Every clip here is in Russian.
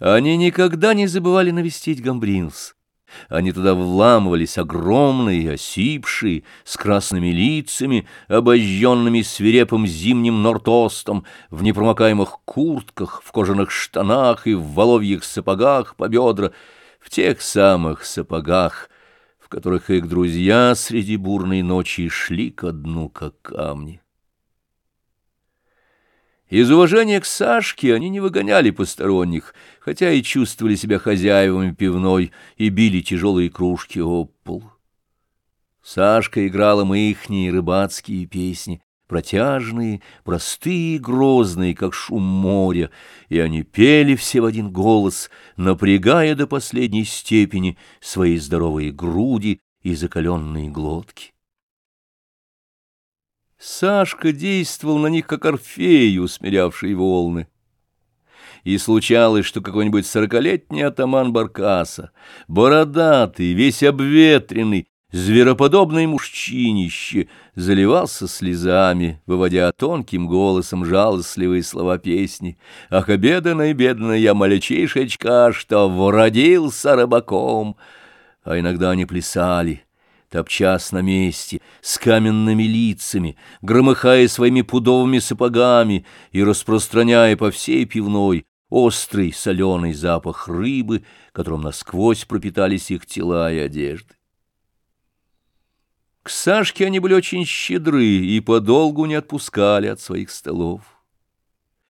Они никогда не забывали навестить Гамбринус. Они туда вламывались огромные, осипшие, с красными лицами, обожженными свирепым зимним нортостом, в непромокаемых куртках, в кожаных штанах и в воловьих сапогах по бедра, в тех самых сапогах, в которых их друзья среди бурной ночи шли ко дну, как камни. Из уважения к Сашке они не выгоняли посторонних, хотя и чувствовали себя хозяевами пивной и били тяжелые кружки об пол. Сашка играла ихние рыбацкие песни, протяжные, простые и грозные, как шум моря, и они пели все в один голос, напрягая до последней степени свои здоровые груди и закаленные глотки. Сашка действовал на них, как Орфей, усмирявший волны. И случалось, что какой-нибудь сорокалетний атаман Баркаса, бородатый, весь обветренный, звероподобное мужчинище, заливался слезами, выводя тонким голосом жалостливые слова песни. «Ах, бедная, бедная я мальчишечка, что вородился рыбаком!» А иногда они плясали — топчас на месте, с каменными лицами, громыхая своими пудовыми сапогами и распространяя по всей пивной острый соленый запах рыбы, которым насквозь пропитались их тела и одежды. К Сашке они были очень щедры и подолгу не отпускали от своих столов.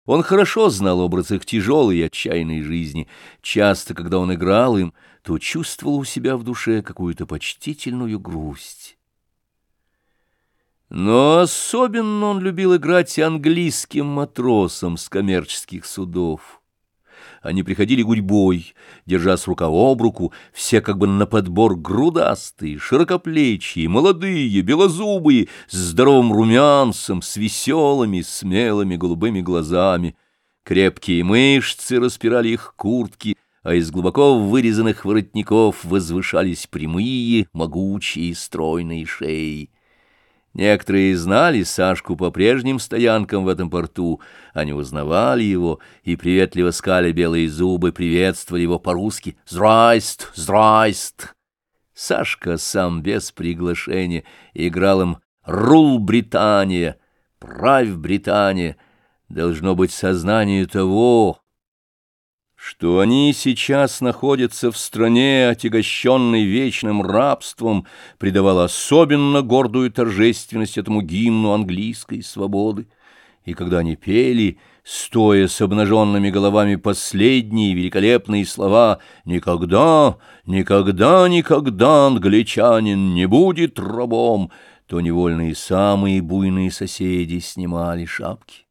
Он хорошо знал образ их тяжелой и отчаянной жизни. Часто, когда он играл им, то чувствовал у себя в душе какую-то почтительную грусть. Но особенно он любил играть английским матросам с коммерческих судов. Они приходили гурьбой, держась рука об руку, все как бы на подбор грудастые, широкоплечие, молодые, белозубые, с здоровым румянцем, с веселыми, смелыми голубыми глазами. Крепкие мышцы распирали их куртки, а из глубоко вырезанных воротников возвышались прямые, могучие, стройные шеи. Некоторые знали Сашку по прежним стоянкам в этом порту. Они узнавали его и, приветливо скали белые зубы, приветствовали его по-русски «Здрайст! Здрайст!». Сашка сам без приглашения играл им «Рул Британия!», «Правь Британия!». Должно быть сознание того, что они сейчас находятся в стране, отягощенной вечным рабством, придавало особенно гордую торжественность этому гимну английской свободы. И когда они пели, стоя с обнаженными головами последние великолепные слова «Никогда, никогда, никогда англичанин не будет рабом», то невольные самые буйные соседи снимали шапки.